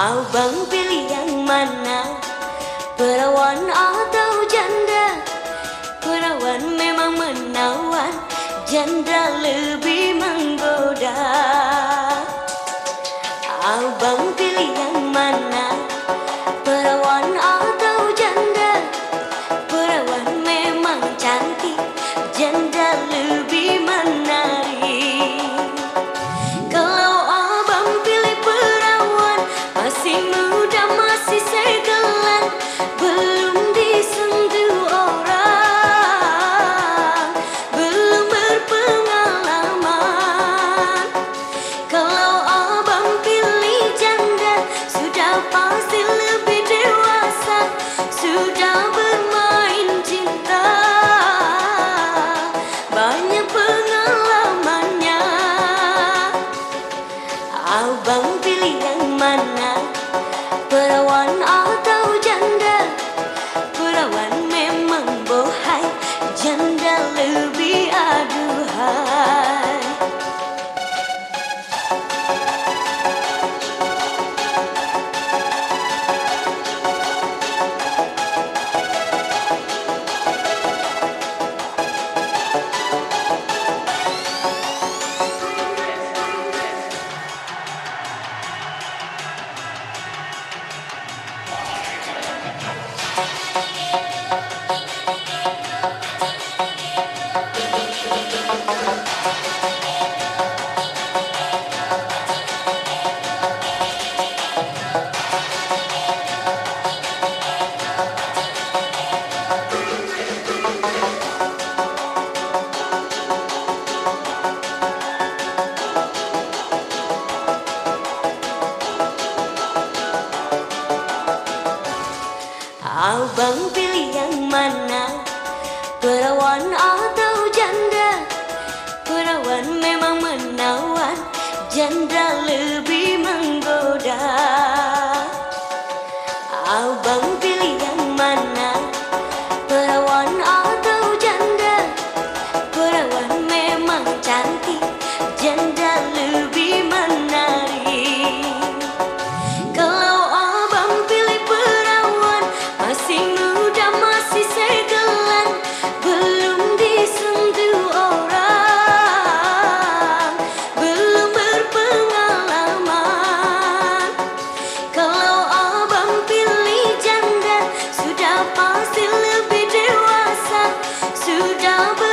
Abang pilih yang mana Perawan atau janda Perawan memang menawan Janda lebih menggoda Abang pilih yang mana Abang pilih yang mana Perawan atau janda Perawan memang menawan Janda lebih 봐